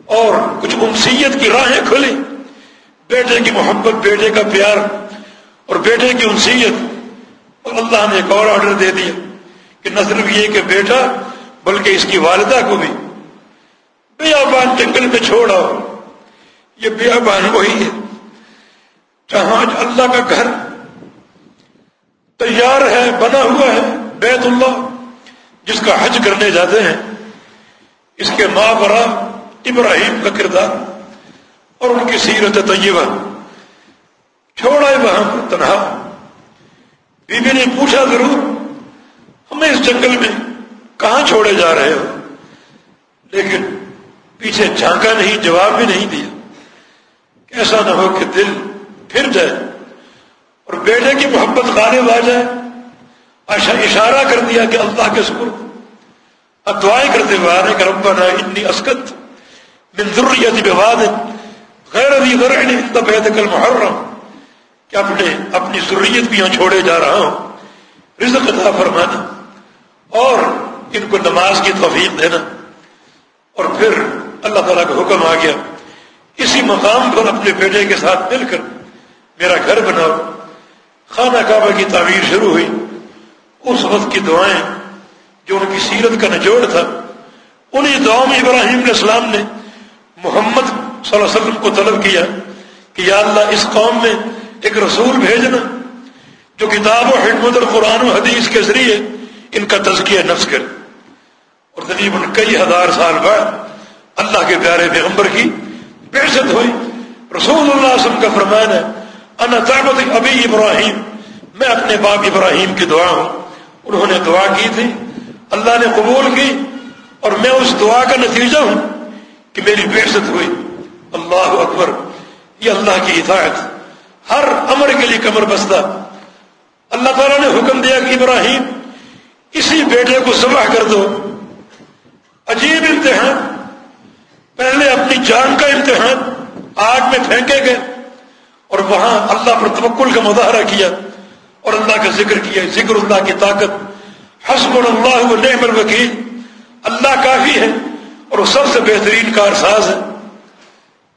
اور کچھ انسیت کی راہیں کھلی۔ بیٹے کی محبت، بیٹے کا پیار اور بیٹے کی انسیت اور اللہ نے ایک اور آرڈر دے دیا کہ نہ صرف یہ کہ بیٹا بلکہ اس کی والدہ کو بھی۔ بیابان جنگل میں چھوڑا یہ بیابان وہی ہے۔ جہاں آج اللہ کا گھر تیار ہے، بنا ہوا ہے، بیت اللہ، جس کا حج کرنے جاتے ہیں، اس کے ماں برا ابراہیم کا کردار اور ان کی سیرت طیبہ۔ چھوڑا ہے وہاں پر تنہا۔ بیوی نے پوچھا، ضرور، ہمیں اس جنگل میں کہاں چھوڑے جا رہے ہو؟ لیکن پیچھے جھانکا نہیں، جواب بھی نہیں دیا۔ کیسا نہ ہو کہ دل پھر جائے اور بیٹے کی محبت غالب آ جائے۔ اشارہ کر دیا کہ اللہ کے سکر اب دعائیں کرتے ہوئے آنے کا ربا نہ اتنی اسکت من ذریت بواد غیر ابھی غیر بیت کل محرم کہ اپنے اپنی ضروریت بھی یہاں چھوڑے جا رہا ہوں۔ رزق عطا فرمانا اور ان کو نماز کی توفیق دینا۔ اور پھر اللہ تعالیٰ کا حکم آ گیا۔ اسی مقام پر اپنے بیٹے کے ساتھ مل کر میرا گھر بناؤ۔ خانہ کعبہ کی تعمیر شروع ہوئی۔ اس وقت کی دعائیں جو ان کی سیرت کا نچوڑ تھا انہیں دعاؤں میں ابراہیم علیہ السلام نے محمد صلی اللہ علیہ وسلم کو طلب کیا کہ یا اللہ اس قوم میں ایک رسول بھیجنا جو کتاب و حکمت اور قرآن و حدیث کے ذریعے ان کا تزکیہ نفس کرے۔ اور تقریباً کئی ہزار سال بعد اللہ کے پیارے پیغمبر کی بحثت ہوئی۔ رسول اللہ علیہ وسلم کا فرمان ہے، انا تعبت ابھی ابراہیم۔ میں اپنے باپ ابراہیم کی دعا ہوں۔ انہوں نے دعا کی تھی۔ اللہ نے قبول کی اور میں اس دعا کا نتیجہ ہوں کہ میری بحثت ہوئی۔ اللہ اکبر۔ یہ اللہ کی ہدایت ہر امر کے لیے کمر بستہ۔ اللہ تعالیٰ نے حکم دیا کہ ابراہیم، اسی بیٹے کو سباہ کر دو۔ عجیب امتحان۔ پہلے اپنی جان کا امتحان آگ میں پھینکے گئے اور وہاں اللہ پر توکل کا مظاہرہ کیا اور اللہ کا ذکر کیا، ذکر اللہ کی طاقت۔ حسب اللہ و نعم الوکیل۔ اللہ کافی ہے اور وہ سب سے بہترین کارساز ہے۔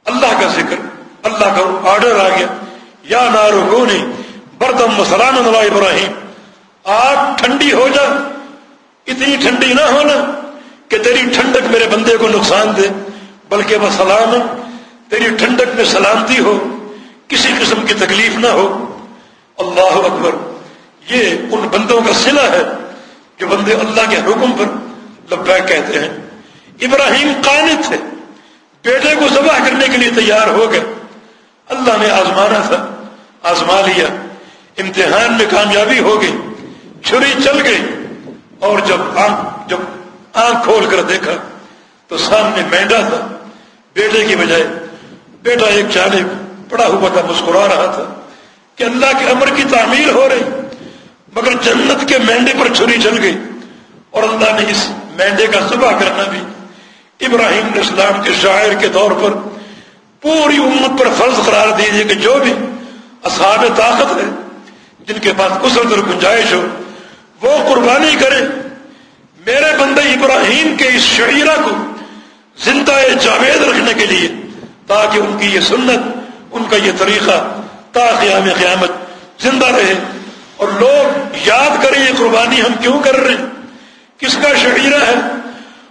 اللہ کا ذکر، اللہ کا آرڈر آ گیا۔ یا نارو نے بردم سلام اللہ ابراہیم۔ آگ ٹھنڈی ہو جا، اتنی ٹھنڈی نہ ہونا کہ تیری ٹھنڈک میرے بندے کو نقصان دے۔ بلکہ وہ سلام تیری ٹھنڈک میں سلامتی ہو، کسی قسم کی تکلیف نہ ہو۔ اللہ اکبر، یہ ان بندوں کا سلا ہے جو بندے اللہ کے حکم پر لبیک کہتے ہیں۔ ابراہیم قانت ہے، بیٹے کو ذبح کرنے کے لیے تیار ہو گئے۔ اللہ نے آزمانا تھا، آزما لیا۔ امتحان میں کامیابی ہو گئی، چھری چل گئی۔ اور جب آنکھ جب آنکھ کھول کر دیکھا تو سامنے مینڈا تھا۔ بیٹے کی بجائے بیٹا ایک جانب پڑا ہوا تھا، مسکرا رہا تھا کہ اللہ کے امر کی تعمیر ہو رہی، مگر جنت کے مینڈے پر چھری چل گئی اور اللہ نے اس مینڈے کا صبح کرنا بھی ابراہیم علیہ السلام کے شاعر کے طور پر پوری امت پر فرض قرار دیجیے کہ جو بھی اصحاب طاقت ہے جن کے پاس کسرت اور گنجائش ہو، وہ قربانی کرے میرے بندے ابراہیم کے اس شعیرہ کو جاوید رکھنے کے لیے، تاکہ ان کی یہ سنت، ان کا یہ طریقہ تا قیام قیامت زندہ رہے۔ اور لوگ یاد کریں یہ قربانی ہم کیوں کر رہے ہیں؟ کس کا شعیرہ ہے؟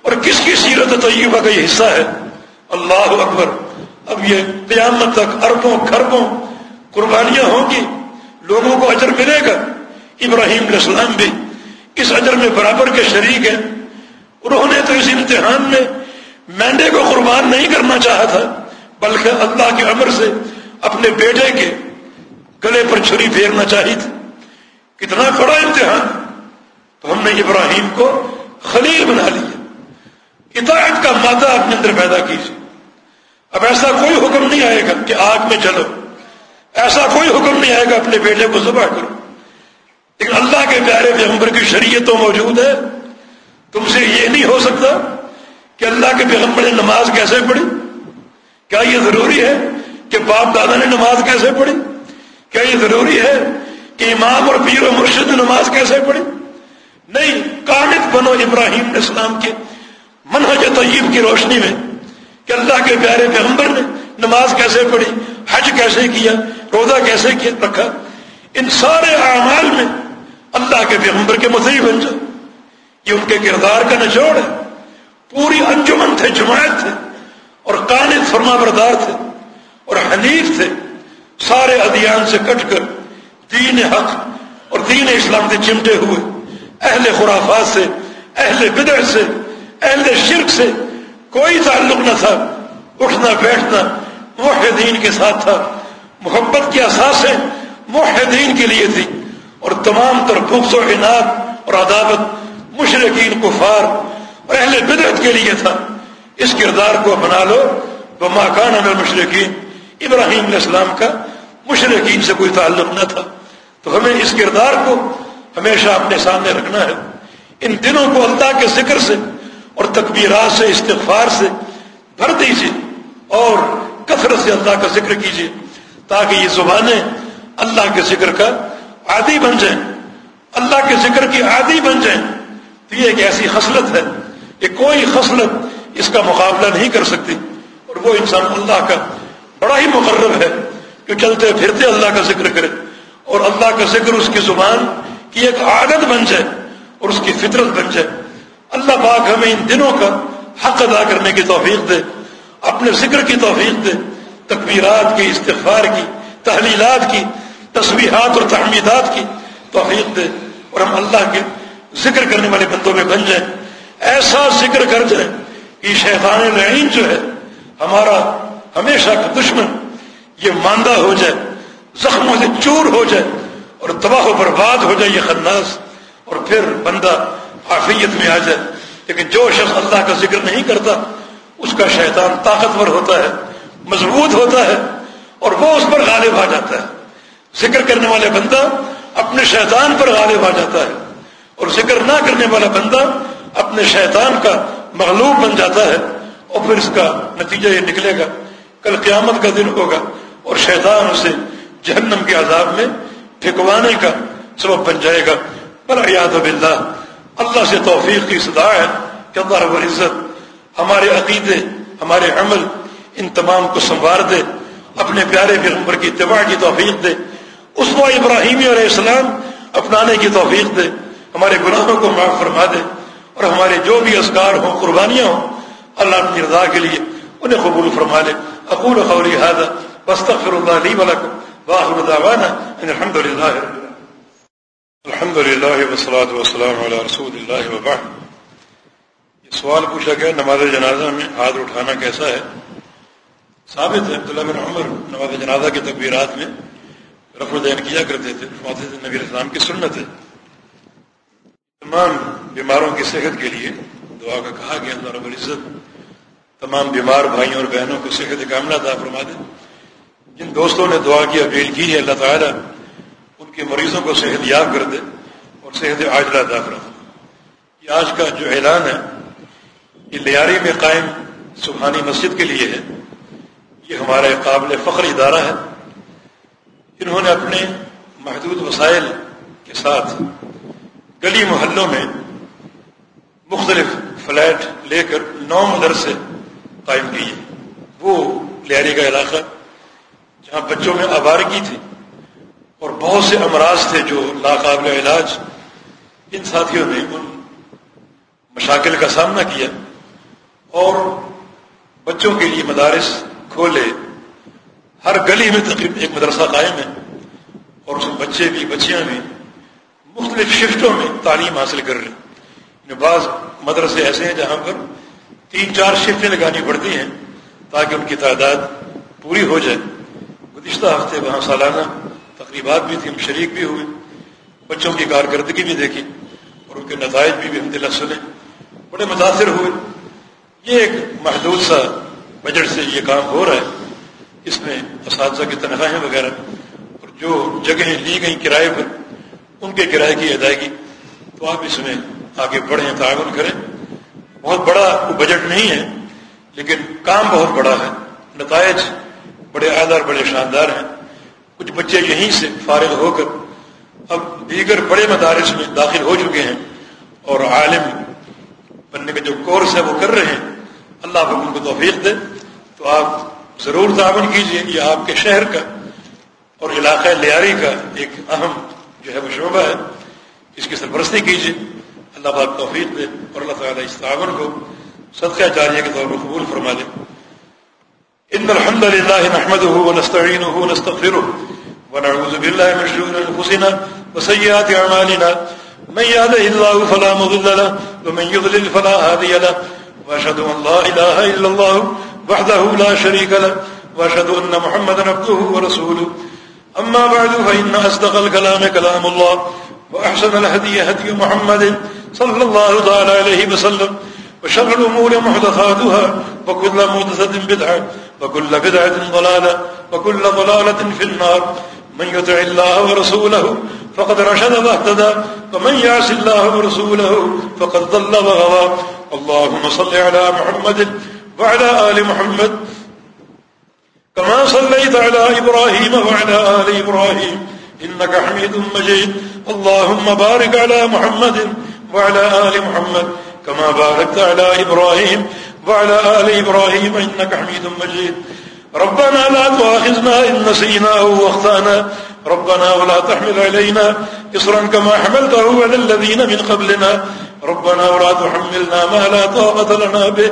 اور کس کی سیرت طیبہ کا یہ حصہ ہے؟ اللہ اکبر۔ اب یہ قیامت تک اربوں خربوں قربانیاں ہوں گی، لوگوں کو اجر ملے گا۔ ابراہیم علیہ السلام بھی اس اجر میں برابر کے شریک ہیں۔ انہوں نے تو اس امتحان میں مینڈے کو قربان نہیں کرنا چاہا تھا، بلکہ اللہ کے امر سے اپنے بیٹے کے گلے پر چھری پھیرنا چاہی تھی۔ کتنا بڑا امتحان۔ تو ہم نے ابراہیم کو خلیل بنا لیا۔ اطاعت کا مادہ اپنے اندر پیدا کیجیے۔ اب ایسا کوئی حکم نہیں آئے گا کہ آگ میں چلو ایسا کوئی حکم نہیں آئے گا اپنے بیٹے کو ذبح کرو۔ لیکن اللہ کے پیارے پیغمبر کی شریعت تو موجود ہے۔ تم سے یہ نہیں ہو سکتا کہ اللہ کے پیغمبر نے نماز کیسے پڑھی؟ کیا یہ ضروری ہے کہ باپ دادا نے نماز کیسے پڑھی؟ کیا یہ ضروری ہے کہ امام اور پیر و مرشد نے نماز کیسے پڑھی؟ نہیں کانت بنو ابراہیم اسلام کے منہج طیب کی روشنی میں کہ اللہ کے پیارے پیغمبر نے نماز کیسے پڑھی، حج کیسے کیا، روزہ کیسے کیا، رکھا۔ ان سارے اعمال میں اللہ کے پیغمبر کے مزید بن جاؤ یہ ان کے کردار کا نچوڑ ہے۔ پوری انجمن تھے، جماعت تھے، اور کانت فرما بردار تھے، اور حنیف تھے، سارے ادیان سے کٹ کر دین حق اور دین اسلام سے چمٹے ہوئے۔ اہل خرافات سے، اہل بدر سے، اہل شرک سے کوئی تعلق نہ تھا، اٹھنا، بیٹھنا، موحدین کے ساتھ تھا۔ محبت کی اساسیں موحدین کے لیے تھی اور تمام تر بخص و عناد اور عدابت مشرقین کفار اور اہل بدرت کے لیے تھا۔ اس کردار کو اپنا لو۔ وہ ماکان مشرقین ابراہیم علیہ السلام کا مشرقین سے کوئی تعلق نہ تھا۔ تو ہمیں اس کردار کو ہمیشہ اپنے سامنے رکھنا ہے۔ ان دنوں کو اللہ کے ذکر سے اور تکبیرات سے، استغفار سے، بھر دیجیے اور کثرت سے اللہ کا ذکر کیجیے تاکہ یہ زبانیں اللہ کے ذکر کا عادی بن جائیں۔ اللہ کے ذکر کی عادی بن جائیں۔ تو یہ ایک ایسی خصلت ہے۔ کہ کوئی خصلت اس کا مقابلہ نہیں کر سکتی۔ اور وہ انسان اللہ کا بڑا ہی مقرب ہے کہ چلتے پھرتے اللہ کا ذکر کرے۔ اور اللہ کا ذکر اس کی زبان کی ایک عادت بن جائے اور اس کی فطرت بن جائے۔ اللہ پاک ہمیں ان دنوں کا حق ادا کرنے کی توفیق دے، اپنے ذکر کی توفیق دے، تکبیرات کی، استغفار کی، تحلیلات کی تصویرات اور تحمیدات کی توفیق دے اور ہم اللہ کے ذکر کرنے والے بندوں میں بن جائیں۔ ایسا ذکر کر جائیں کہ شیطان لعین جو ہے، ہمارا ہمیشہ کا دشمن، یہ ماندہ ہو جائے، زخموں سے چور ہو جائے اور تباہ و برباد ہو جائے یہ خناس اور پھر بندہ حافیت میں آ جائے۔ لیکن جو شخص اللہ کا ذکر نہیں کرتا، اس کا شیطان طاقتور ہوتا ہے، مضبوط ہوتا ہے اور وہ اس پر غالب آ جاتا ہے۔ ذکر کرنے والے بندہ اپنے شیطان پر غالب آ جاتا ہے اور ذکر نہ کرنے والا بندہ اپنے شیطان کا مغلوب بن جاتا ہے اور پھر اس کا نتیجہ یہ نکلے گا، کل قیامت کا دن ہوگا اور شیطان اسے جہنم کے عذاب میں پھکوانے کا سبب بن جائے گا۔ پر یاد باللہ۔ اللہ سے توفیق کی صدا ہے کہ اللہ رب العزت ہمارے عقیدے، ہمارے عمل ان تمام کو سنوار دے، اپنے پیارے پیغمبر کی اتباع کی توفیق دے، اس وہ ابراہیمی علیہ السلام اپنانے کی توفیق دے، ہمارے گناہوں کو معاف فرما دے۔ اور ہمارے جو بھی ازگار ہوں، قربانیاں ہوں، اللہ اپنی رضا کے لیے انہیں قبول فرما لے۔ اقول قولی هذا واستغفر الله لي ولكم واخر دعوانا ان الحمد لله الحمد لله والصلاه والسلام على رسول الله وبعد یہ سوال پوچھا گیا، نماز جنازہ میں ہاتھ اٹھانا کیسا ہے؟ ثابت ہے، عبداللہ بن عمر نماز جنازہ کی تکبیرات میں رفع الدین کیا کرتے تھے فاطر نبی اسلام کی سنت ہے۔ تمام بیماروں کی صحت کے لیے دعا کا کہا گیا، اللہ رب العزت تمام بیمار بھائیوں اور بہنوں کو صحت کاملہ دعا فرما دے۔ جن دوستوں نے دعا کی، اپیل کی ہے، اللہ تعالیٰ ان کے مریضوں کو صحت یاب کر دے اور صحت عاجلہ دعا فرما۔ یہ آج کا جو اعلان ہے، یہ لیاری میں قائم سبحانی مسجد کے لیے ہے۔ یہ ہمارا قابل فخر ادارہ ہے۔ انہوں نے اپنے محدود وسائل کے ساتھ گلی محلوں میں مختلف فلیٹ لے کر نو مدرسے قائم کیے۔ وہ لیاری کا علاقہ جہاں بچوں میں آبارگی تھی اور بہت سے امراض تھے جو ناقابل علاج ان ساتھیوں نے ان مشاکل کا سامنا کیا اور بچوں کے لیے مدارس کھولے۔ ہر گلی میں تقریباً ایک مدرسہ قائم ہے اور اس میں بچے بھی، بچیاں بھی مختلف شفٹوں میں تعلیم حاصل کر رہے ہیں۔ یعنی بعض مدرسے ایسے ہیں جہاں پر تین چار شفٹیں لگانی پڑتی ہیں تاکہ ان کی تعداد پوری ہو جائے۔ گزشتہ ہفتے وہاں سالانہ تقریبات بھی تھیں ہم شریک بھی ہوئے۔ بچوں کی کارکردگی بھی دیکھی اور ان کے نتائج بھی الحمد للہ سنے۔ بڑے متاثر ہوئے۔ یہ ایک محدود سا بجٹ سے یہ کام ہو رہا ہے۔ اس میں اساتذہ کی تنخواہیں وغیرہ اور جو جگہیں لی گئی کرائے پر ان کے کرائے کی ادائیگی۔ تو آپ اس میں آگے بڑھیں، تعاون کریں۔ بہت بڑا بجٹ نہیں ہے، لیکن کام بہت بڑا ہے۔ نتائج بڑے اعلیٰ بڑے شاندار ہیں۔ کچھ بچے یہیں سے فارغ ہو کر اب دیگر بڑے مدارس میں داخل ہو چکے ہیں اور عالم بننے کا جو کورس ہے وہ کر رہے ہیں۔ اللہ ان کو توفیق دے۔ تو آپ ضرور تعاون کیجیے یہ آپ کے شہر کا اور علاقہ لیاری کا ایک اہم جو ہے وہ شعبہ ہے، اس کی سرپرستی کیجیے۔ اللہ پاک توفیق دے اور اللہ تعالیٰ اس تعاون کو صدقہ جاریہ کے طور پر قبول فرما دے۔ ان الحمد لله نحمده ونستعينه ونستغفره ونعوذ بالله من شرور انفسنا وسيئات اعمالنا۔ من يهده الله فلا مضل له ومن يضلل فلا هادي له۔ واشهد ان لا اله الا الله وحده لا شريك له۔ واشهد ان محمدا عبده ورسوله اما بعد فان اصدق الكلام كلام الله واحسن الهدي هدي محمد صلى الله تعالى عليه وسلم، وشر الأمور محدثاتها، وكل محدثة بدعة، وكل بدعة ضلالة، وكل ضلالة في النار. من يتع الله ورسوله، فقد رشد واهتدى، ومن يعس الله ورسوله، فقد ضل وغضى اللهم صل على محمد وعلى آل محمد كما صليت على إبراهيم وعلى آل إبراهيم. إنك حميد مجيد. اللهم بارك على محمد وعلى آل محمد كما باركت على إبراهيم وعلى آل إبراهيم. إنك حميد مجيد. ربنا لا تواخذنا إن نسينا أو واخطأنا ربنا ولا تحمل علينا إصرا كما حملته على الذين من قبلنا. ربنا ولا تحملنا ما لا طاقة لنا به.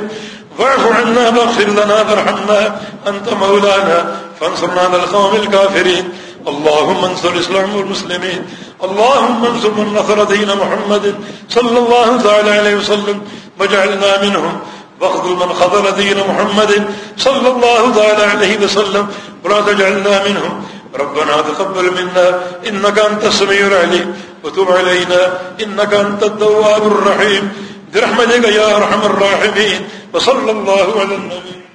واعف عنا واغفر لنا، فارحمنا، أنت مولانا، فانصرنا على القوم الكافرين. اللهم انصر الإسلام والمسلمين. اللهم انصر من نصر دين محمد صلى الله تعالى عليه وسلم. واجعلنا منهم. واخذل من خذل دين محمد صلى الله تعالى عليه وسلم. ولا تجعلنا منهم. ربنا تقبل منا. إنك أنت السميع العليم. وتب علينا. إنك أنت التواب الرحيم. برحمتك يا أرحم الراحمين وصلى الله على النبي.